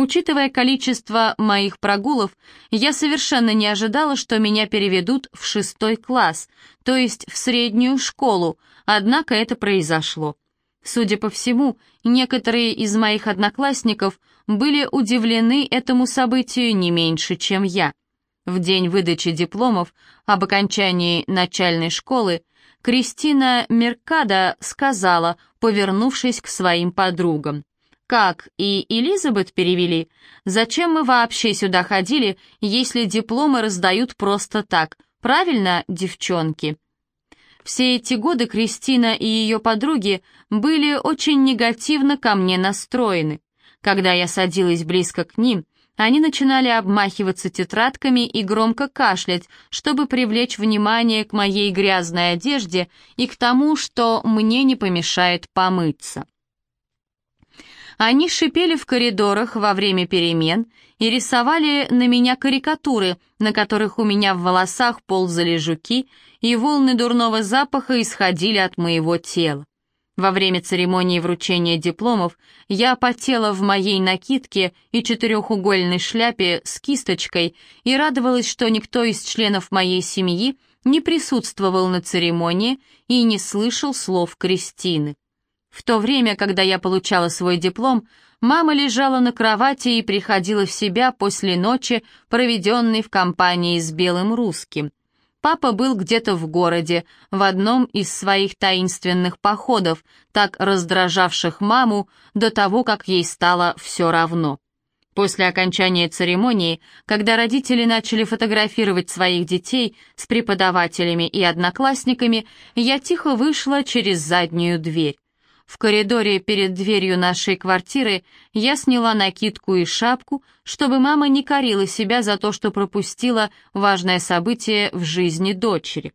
Учитывая количество моих прогулов, я совершенно не ожидала, что меня переведут в шестой класс, то есть в среднюю школу, однако это произошло. Судя по всему, некоторые из моих одноклассников были удивлены этому событию не меньше, чем я. В день выдачи дипломов об окончании начальной школы Кристина Меркада сказала, повернувшись к своим подругам. «Как, и Элизабет перевели? Зачем мы вообще сюда ходили, если дипломы раздают просто так? Правильно, девчонки?» Все эти годы Кристина и ее подруги были очень негативно ко мне настроены. Когда я садилась близко к ним, они начинали обмахиваться тетрадками и громко кашлять, чтобы привлечь внимание к моей грязной одежде и к тому, что мне не помешает помыться. Они шипели в коридорах во время перемен и рисовали на меня карикатуры, на которых у меня в волосах ползали жуки, и волны дурного запаха исходили от моего тела. Во время церемонии вручения дипломов я потела в моей накидке и четырехугольной шляпе с кисточкой и радовалась, что никто из членов моей семьи не присутствовал на церемонии и не слышал слов Кристины. В то время, когда я получала свой диплом, мама лежала на кровати и приходила в себя после ночи, проведенной в компании с белым русским. Папа был где-то в городе, в одном из своих таинственных походов, так раздражавших маму до того, как ей стало все равно. После окончания церемонии, когда родители начали фотографировать своих детей с преподавателями и одноклассниками, я тихо вышла через заднюю дверь. В коридоре перед дверью нашей квартиры я сняла накидку и шапку, чтобы мама не корила себя за то, что пропустила важное событие в жизни дочери.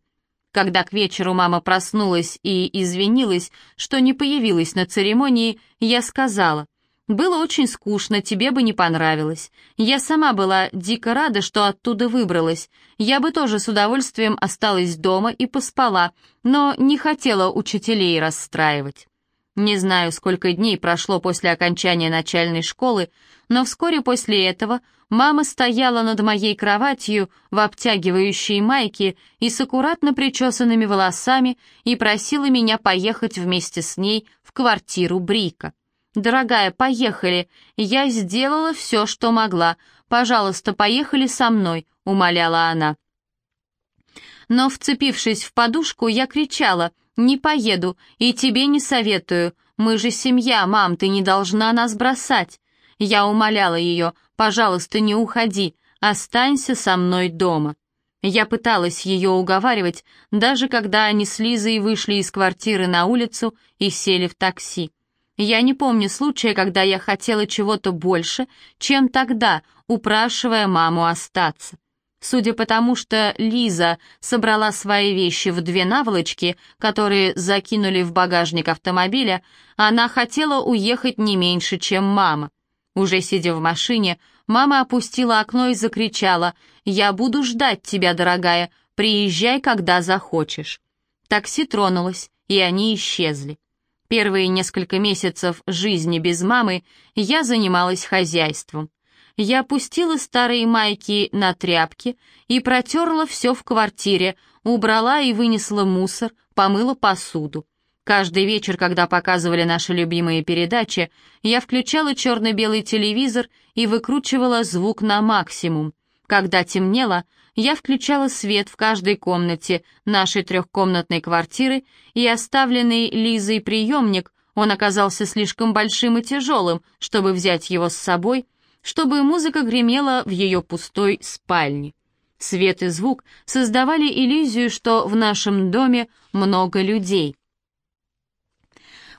Когда к вечеру мама проснулась и извинилась, что не появилась на церемонии, я сказала, «Было очень скучно, тебе бы не понравилось. Я сама была дико рада, что оттуда выбралась. Я бы тоже с удовольствием осталась дома и поспала, но не хотела учителей расстраивать». Не знаю, сколько дней прошло после окончания начальной школы, но вскоре после этого мама стояла над моей кроватью в обтягивающей майке и с аккуратно причесанными волосами и просила меня поехать вместе с ней в квартиру Брика. «Дорогая, поехали. Я сделала все, что могла. Пожалуйста, поехали со мной», — умоляла она. Но, вцепившись в подушку, я кричала — «Не поеду, и тебе не советую. Мы же семья, мам, ты не должна нас бросать». Я умоляла ее, «Пожалуйста, не уходи, останься со мной дома». Я пыталась ее уговаривать, даже когда они с Лизой вышли из квартиры на улицу и сели в такси. Я не помню случая, когда я хотела чего-то больше, чем тогда, упрашивая маму остаться. Судя по тому, что Лиза собрала свои вещи в две наволочки, которые закинули в багажник автомобиля, она хотела уехать не меньше, чем мама. Уже сидя в машине, мама опустила окно и закричала «Я буду ждать тебя, дорогая, приезжай, когда захочешь». Такси тронулось, и они исчезли. Первые несколько месяцев жизни без мамы я занималась хозяйством я опустила старые майки на тряпки и протерла все в квартире, убрала и вынесла мусор, помыла посуду. Каждый вечер, когда показывали наши любимые передачи, я включала черно-белый телевизор и выкручивала звук на максимум. Когда темнело, я включала свет в каждой комнате нашей трехкомнатной квартиры и оставленный Лизой приемник, он оказался слишком большим и тяжелым, чтобы взять его с собой, чтобы музыка гремела в ее пустой спальне. Свет и звук создавали иллюзию, что в нашем доме много людей.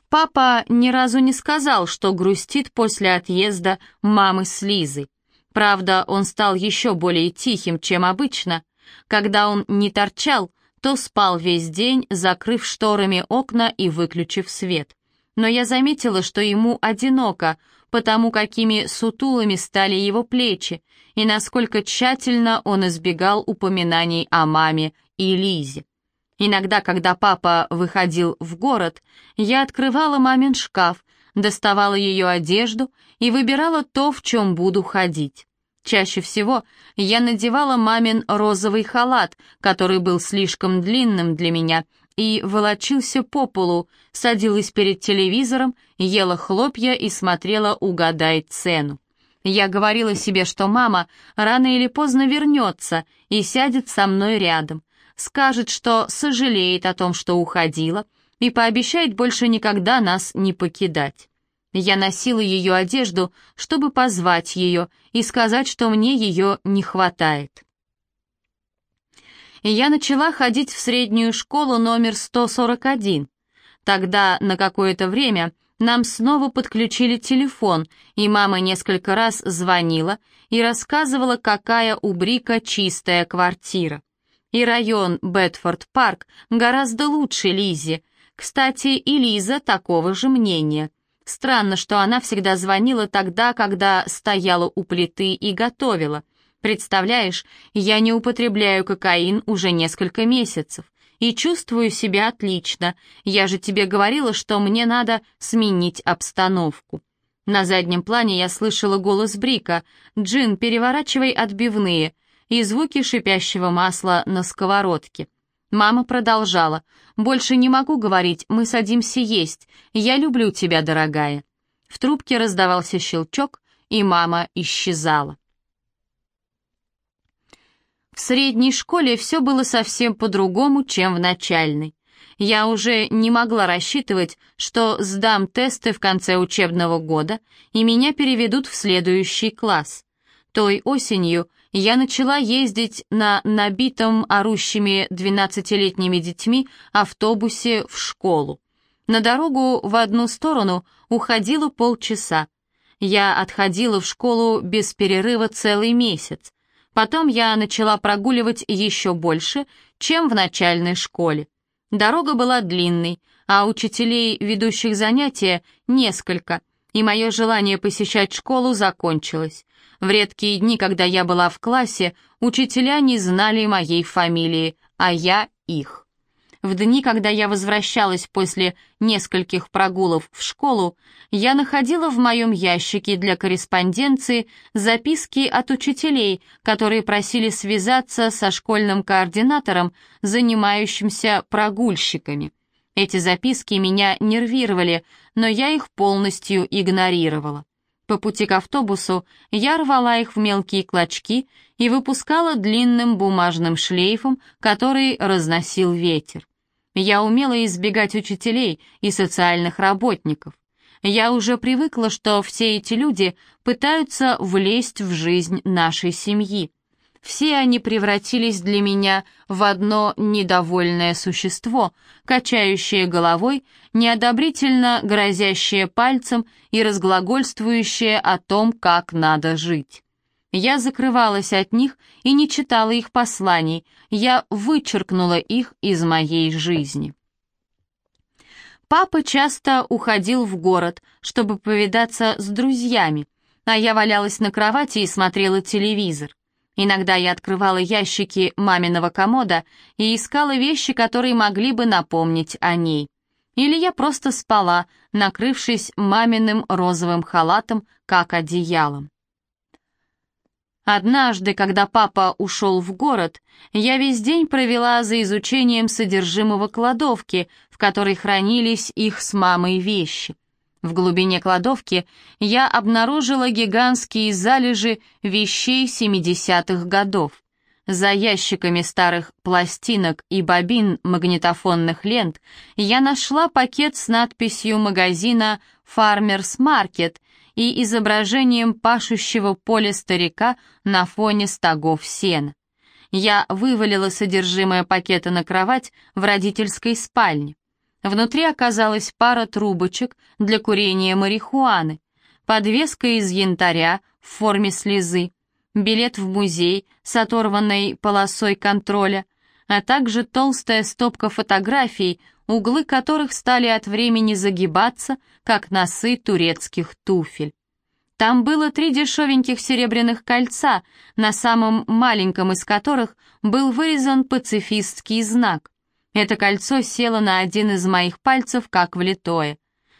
Папа ни разу не сказал, что грустит после отъезда мамы с Лизой. Правда, он стал еще более тихим, чем обычно. Когда он не торчал, то спал весь день, закрыв шторами окна и выключив свет. Но я заметила, что ему одиноко, потому какими сутулыми стали его плечи и насколько тщательно он избегал упоминаний о маме и Лизе. Иногда, когда папа выходил в город, я открывала мамин шкаф, доставала ее одежду и выбирала то, в чем буду ходить. Чаще всего я надевала мамин розовый халат, который был слишком длинным для меня, и волочился по полу, садилась перед телевизором, ела хлопья и смотрела «Угадай цену». Я говорила себе, что мама рано или поздно вернется и сядет со мной рядом, скажет, что сожалеет о том, что уходила, и пообещает больше никогда нас не покидать. Я носила ее одежду, чтобы позвать ее и сказать, что мне ее не хватает. Я начала ходить в среднюю школу номер 141. Тогда на какое-то время нам снова подключили телефон, и мама несколько раз звонила и рассказывала, какая у Брика чистая квартира. И район Бетфорд-парк гораздо лучше Лизи. Кстати, и Лиза такого же мнения. Странно, что она всегда звонила тогда, когда стояла у плиты и готовила. Представляешь, я не употребляю кокаин уже несколько месяцев и чувствую себя отлично. Я же тебе говорила, что мне надо сменить обстановку. На заднем плане я слышала голос Брика. «Джин, переворачивай отбивные» и звуки шипящего масла на сковородке. Мама продолжала. «Больше не могу говорить, мы садимся есть. Я люблю тебя, дорогая». В трубке раздавался щелчок, и мама исчезала. В средней школе все было совсем по-другому, чем в начальной. Я уже не могла рассчитывать, что сдам тесты в конце учебного года, и меня переведут в следующий класс. Той осенью я начала ездить на набитом орущими двенадцатилетними детьми автобусе в школу. На дорогу в одну сторону уходило полчаса. Я отходила в школу без перерыва целый месяц. Потом я начала прогуливать еще больше, чем в начальной школе. Дорога была длинной, а учителей, ведущих занятия, несколько, и мое желание посещать школу закончилось. В редкие дни, когда я была в классе, учителя не знали моей фамилии, а я их. В дни, когда я возвращалась после нескольких прогулов в школу, я находила в моем ящике для корреспонденции записки от учителей, которые просили связаться со школьным координатором, занимающимся прогульщиками. Эти записки меня нервировали, но я их полностью игнорировала. По пути к автобусу я рвала их в мелкие клочки и выпускала длинным бумажным шлейфом, который разносил ветер. Я умела избегать учителей и социальных работников. Я уже привыкла, что все эти люди пытаются влезть в жизнь нашей семьи. Все они превратились для меня в одно недовольное существо, качающее головой, неодобрительно грозящее пальцем и разглагольствующее о том, как надо жить. Я закрывалась от них и не читала их посланий, я вычеркнула их из моей жизни. Папа часто уходил в город, чтобы повидаться с друзьями, а я валялась на кровати и смотрела телевизор. Иногда я открывала ящики маминого комода и искала вещи, которые могли бы напомнить о ней. Или я просто спала, накрывшись маминым розовым халатом, как одеялом. Однажды, когда папа ушел в город, я весь день провела за изучением содержимого кладовки, в которой хранились их с мамой вещи. В глубине кладовки я обнаружила гигантские залежи вещей 70-х годов. За ящиками старых пластинок и бобин магнитофонных лент я нашла пакет с надписью магазина «Farmers Market» и изображением пашущего поля старика на фоне стогов сена. Я вывалила содержимое пакета на кровать в родительской спальне. Внутри оказалась пара трубочек для курения марихуаны, подвеска из янтаря в форме слезы, билет в музей с оторванной полосой контроля, а также толстая стопка фотографий, углы которых стали от времени загибаться, как носы турецких туфель. Там было три дешевеньких серебряных кольца, на самом маленьком из которых был вырезан пацифистский знак. Это кольцо село на один из моих пальцев, как влитое.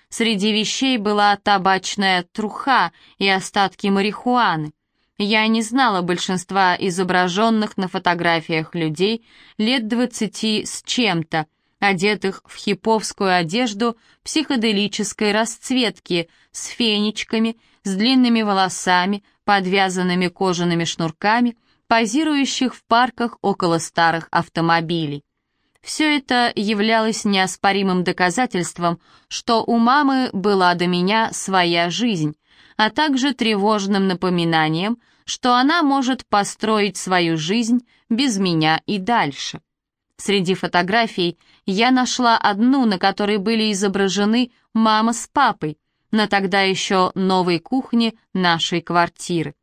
Среди вещей была табачная труха и остатки марихуаны. Я не знала большинства изображенных на фотографиях людей лет двадцати с чем-то, одетых в хиповскую одежду психоделической расцветки, с фенечками, с длинными волосами, подвязанными кожаными шнурками, позирующих в парках около старых автомобилей. Все это являлось неоспоримым доказательством, что у мамы была до меня своя жизнь, а также тревожным напоминанием, что она может построить свою жизнь без меня и дальше. Среди фотографий я нашла одну, на которой были изображены мама с папой, на тогда еще новой кухне нашей квартиры.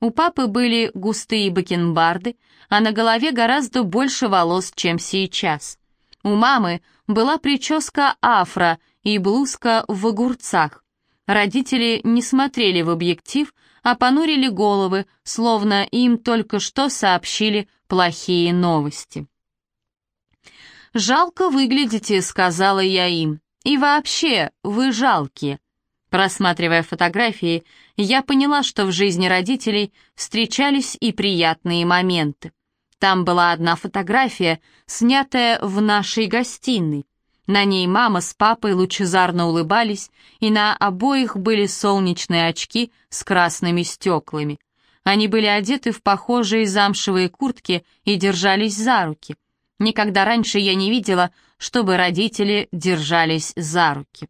У папы были густые бакенбарды, а на голове гораздо больше волос, чем сейчас. У мамы была прическа афро и блузка в огурцах. Родители не смотрели в объектив, а понурили головы, словно им только что сообщили плохие новости. «Жалко выглядите», — сказала я им. «И вообще, вы жалкие». Просматривая фотографии, я поняла, что в жизни родителей встречались и приятные моменты. Там была одна фотография, снятая в нашей гостиной. На ней мама с папой лучезарно улыбались, и на обоих были солнечные очки с красными стеклами. Они были одеты в похожие замшевые куртки и держались за руки. Никогда раньше я не видела, чтобы родители держались за руки.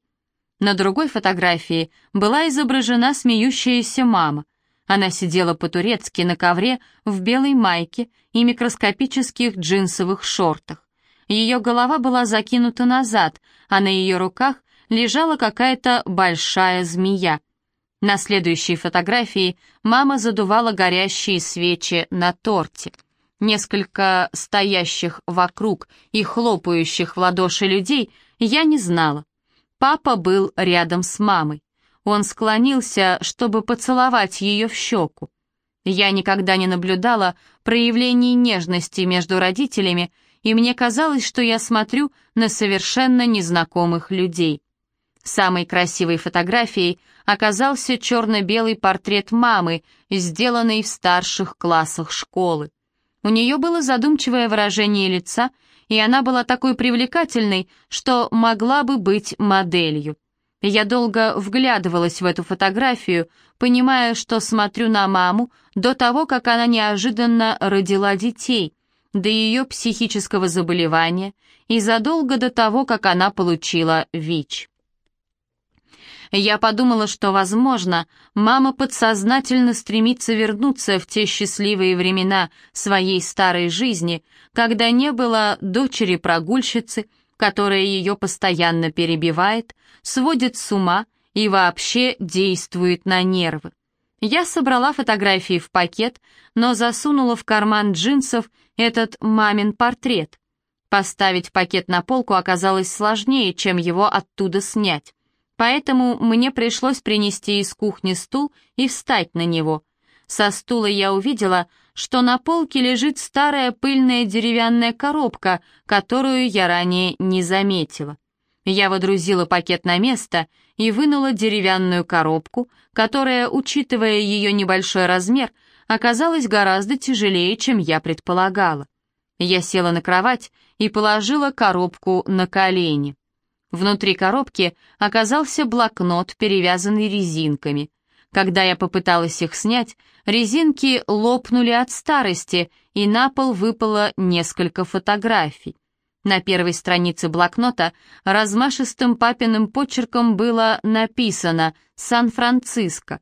На другой фотографии была изображена смеющаяся мама. Она сидела по-турецки на ковре в белой майке и микроскопических джинсовых шортах. Ее голова была закинута назад, а на ее руках лежала какая-то большая змея. На следующей фотографии мама задувала горящие свечи на торте. Несколько стоящих вокруг и хлопающих в ладоши людей я не знала. Папа был рядом с мамой. Он склонился, чтобы поцеловать ее в щеку. Я никогда не наблюдала проявлений нежности между родителями и мне казалось, что я смотрю на совершенно незнакомых людей. Самой красивой фотографией оказался черно-белый портрет мамы, сделанный в старших классах школы. У нее было задумчивое выражение лица, и она была такой привлекательной, что могла бы быть моделью. Я долго вглядывалась в эту фотографию, понимая, что смотрю на маму до того, как она неожиданно родила детей — до ее психического заболевания и задолго до того, как она получила ВИЧ. Я подумала, что, возможно, мама подсознательно стремится вернуться в те счастливые времена своей старой жизни, когда не было дочери-прогульщицы, которая ее постоянно перебивает, сводит с ума и вообще действует на нервы. Я собрала фотографии в пакет, но засунула в карман джинсов этот мамин портрет. Поставить пакет на полку оказалось сложнее, чем его оттуда снять. Поэтому мне пришлось принести из кухни стул и встать на него. Со стула я увидела, что на полке лежит старая пыльная деревянная коробка, которую я ранее не заметила. Я водрузила пакет на место и вынула деревянную коробку, которая, учитывая ее небольшой размер, оказалась гораздо тяжелее, чем я предполагала. Я села на кровать и положила коробку на колени. Внутри коробки оказался блокнот, перевязанный резинками. Когда я попыталась их снять, резинки лопнули от старости, и на пол выпало несколько фотографий. На первой странице блокнота размашистым папиным почерком было написано «Сан-Франциско».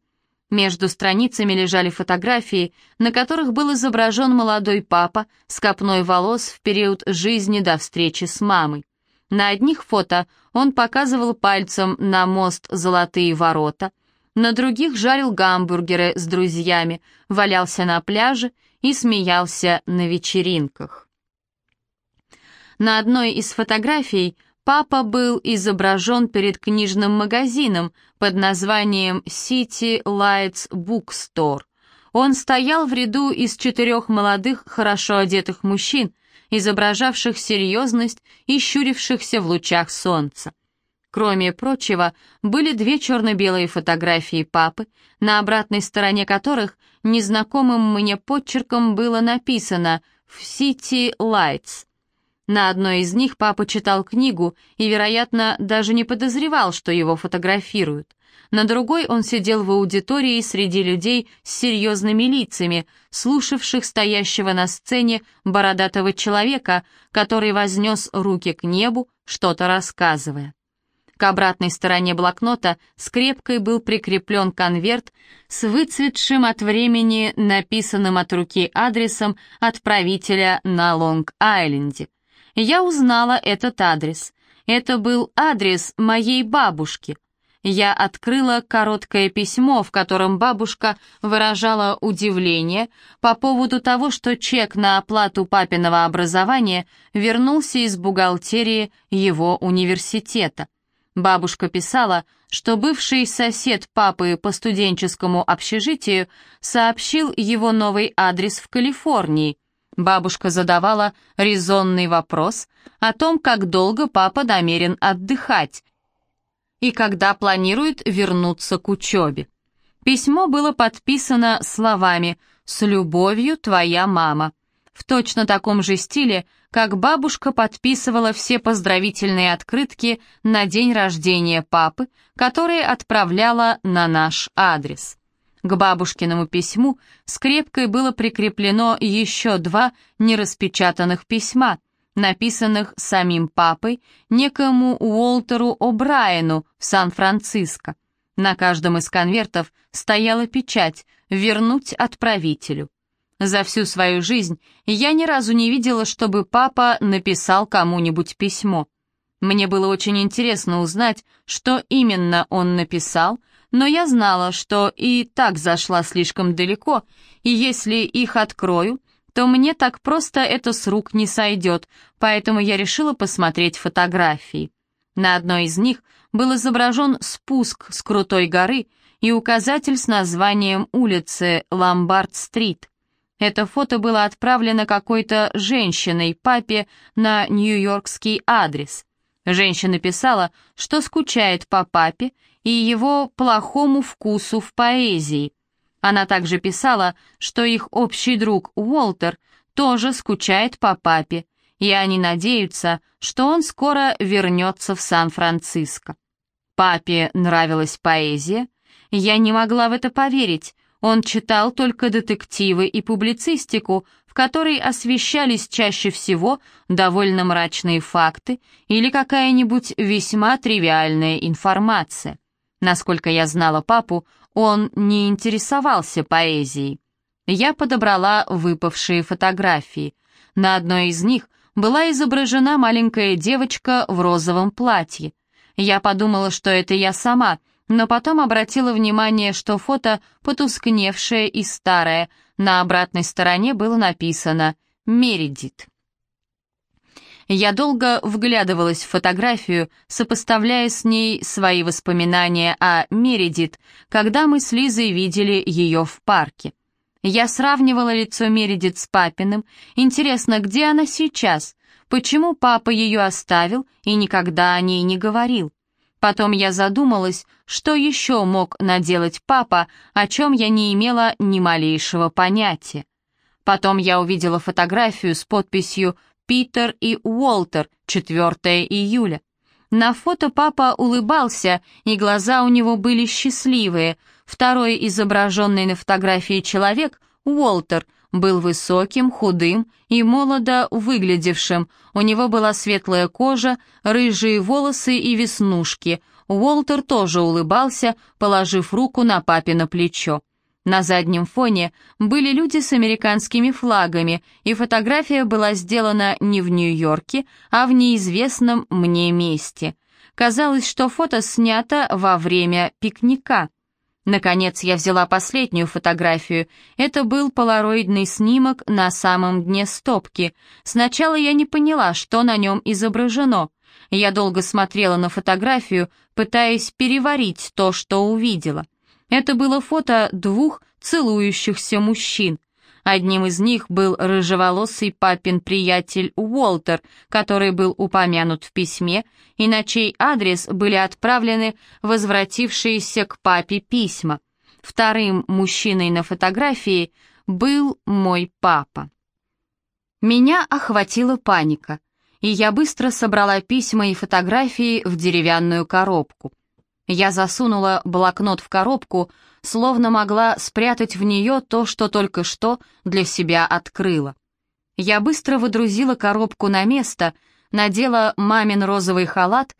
Между страницами лежали фотографии, на которых был изображен молодой папа с копной волос в период жизни до встречи с мамой. На одних фото он показывал пальцем на мост «Золотые ворота», на других жарил гамбургеры с друзьями, валялся на пляже и смеялся на вечеринках. На одной из фотографий папа был изображен перед книжным магазином под названием City Lights Bookstore. Он стоял в ряду из четырех молодых, хорошо одетых мужчин, изображавших серьезность и щурившихся в лучах солнца. Кроме прочего, были две черно-белые фотографии папы, на обратной стороне которых незнакомым мне подчерком было написано «В City Lights». На одной из них папа читал книгу и, вероятно, даже не подозревал, что его фотографируют. На другой он сидел в аудитории среди людей с серьезными лицами, слушавших стоящего на сцене бородатого человека, который вознес руки к небу, что-то рассказывая. К обратной стороне блокнота скрепкой был прикреплен конверт с выцветшим от времени написанным от руки адресом отправителя на Лонг-Айленде. Я узнала этот адрес. Это был адрес моей бабушки. Я открыла короткое письмо, в котором бабушка выражала удивление по поводу того, что чек на оплату папиного образования вернулся из бухгалтерии его университета. Бабушка писала, что бывший сосед папы по студенческому общежитию сообщил его новый адрес в Калифорнии. Бабушка задавала резонный вопрос о том, как долго папа намерен отдыхать и когда планирует вернуться к учебе. Письмо было подписано словами «С любовью, твоя мама» в точно таком же стиле, как бабушка подписывала все поздравительные открытки на день рождения папы, которые отправляла на наш адрес. К бабушкиному письму скрепкой было прикреплено еще два нераспечатанных письма, написанных самим папой некому Уолтеру О'Брайену в Сан-Франциско. На каждом из конвертов стояла печать «Вернуть отправителю». За всю свою жизнь я ни разу не видела, чтобы папа написал кому-нибудь письмо. Мне было очень интересно узнать, что именно он написал, но я знала, что и так зашла слишком далеко, и если их открою, то мне так просто это с рук не сойдет, поэтому я решила посмотреть фотографии. На одной из них был изображен спуск с крутой горы и указатель с названием улицы Ламбард-стрит. Это фото было отправлено какой-то женщиной, папе, на нью-йоркский адрес. Женщина писала, что скучает по папе и его плохому вкусу в поэзии. Она также писала, что их общий друг Уолтер тоже скучает по папе, и они надеются, что он скоро вернется в Сан-Франциско. Папе нравилась поэзия. Я не могла в это поверить, он читал только детективы и публицистику, в которой освещались чаще всего довольно мрачные факты или какая-нибудь весьма тривиальная информация. Насколько я знала папу, он не интересовался поэзией. Я подобрала выпавшие фотографии. На одной из них была изображена маленькая девочка в розовом платье. Я подумала, что это я сама — но потом обратила внимание, что фото потускневшее и старое, на обратной стороне было написано «Мередит». Я долго вглядывалась в фотографию, сопоставляя с ней свои воспоминания о Мередит, когда мы с Лизой видели ее в парке. Я сравнивала лицо Мередит с папиным. Интересно, где она сейчас? Почему папа ее оставил и никогда о ней не говорил? Потом я задумалась, что еще мог наделать папа, о чем я не имела ни малейшего понятия. Потом я увидела фотографию с подписью «Питер и Уолтер, 4 июля». На фото папа улыбался, и глаза у него были счастливые. Второй изображенный на фотографии человек, Уолтер, был высоким, худым и молодо выглядевшим. У него была светлая кожа, рыжие волосы и веснушки. Уолтер тоже улыбался, положив руку на папино плечо. На заднем фоне были люди с американскими флагами, и фотография была сделана не в Нью-Йорке, а в неизвестном мне месте. Казалось, что фото снято во время пикника. Наконец я взяла последнюю фотографию. Это был полароидный снимок на самом дне стопки. Сначала я не поняла, что на нем изображено. Я долго смотрела на фотографию, пытаясь переварить то, что увидела. Это было фото двух целующихся мужчин. Одним из них был рыжеволосый папин приятель Уолтер, который был упомянут в письме, и на чей адрес были отправлены возвратившиеся к папе письма. Вторым мужчиной на фотографии был мой папа. Меня охватила паника, и я быстро собрала письма и фотографии в деревянную коробку. Я засунула блокнот в коробку, словно могла спрятать в нее то, что только что для себя открыла. Я быстро выдрузила коробку на место, надела мамин розовый халат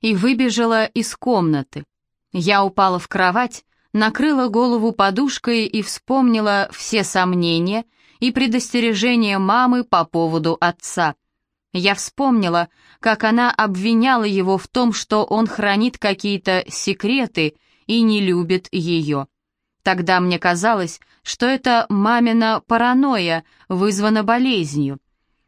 и выбежала из комнаты. Я упала в кровать, накрыла голову подушкой и вспомнила все сомнения и предостережения мамы по поводу отца. Я вспомнила, как она обвиняла его в том, что он хранит какие-то секреты и не любит ее. Тогда мне казалось, что это мамина паранойя вызвана болезнью.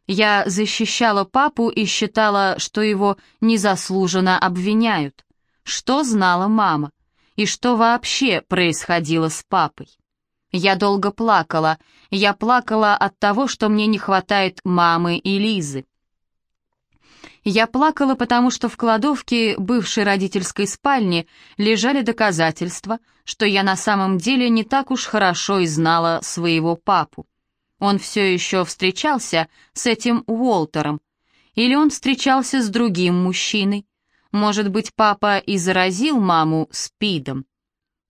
Я защищала папу и считала, что его незаслуженно обвиняют. Что знала мама? И что вообще происходило с папой? Я долго плакала. Я плакала от того, что мне не хватает мамы и Лизы. Я плакала, потому что в кладовке бывшей родительской спальни лежали доказательства, что я на самом деле не так уж хорошо и знала своего папу. Он все еще встречался с этим Уолтером. Или он встречался с другим мужчиной. Может быть, папа и заразил маму СПИДом.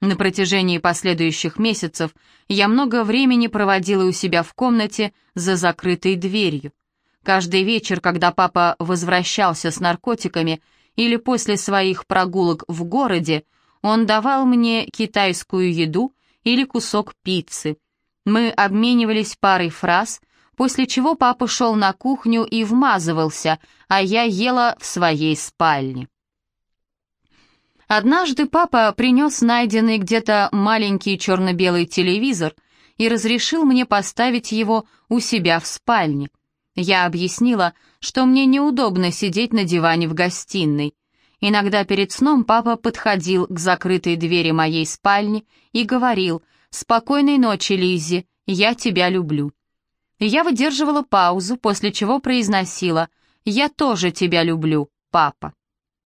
На протяжении последующих месяцев я много времени проводила у себя в комнате за закрытой дверью. Каждый вечер, когда папа возвращался с наркотиками или после своих прогулок в городе, он давал мне китайскую еду или кусок пиццы. Мы обменивались парой фраз, после чего папа шел на кухню и вмазывался, а я ела в своей спальне. Однажды папа принес найденный где-то маленький черно-белый телевизор и разрешил мне поставить его у себя в спальне. Я объяснила, что мне неудобно сидеть на диване в гостиной. Иногда перед сном папа подходил к закрытой двери моей спальни и говорил «Спокойной ночи, Лиззи, я тебя люблю». Я выдерживала паузу, после чего произносила «Я тоже тебя люблю, папа».